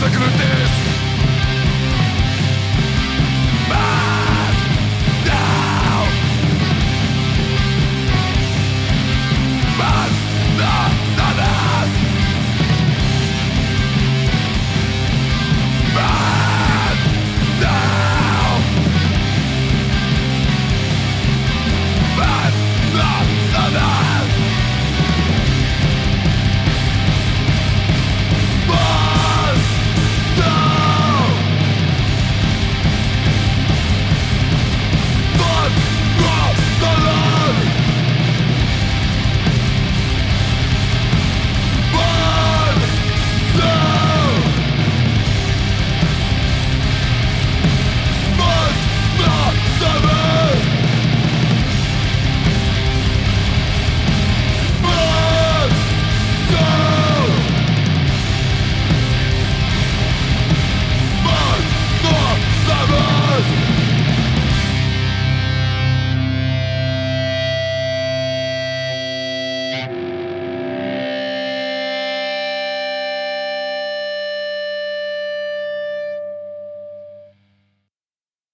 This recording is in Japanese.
情くなく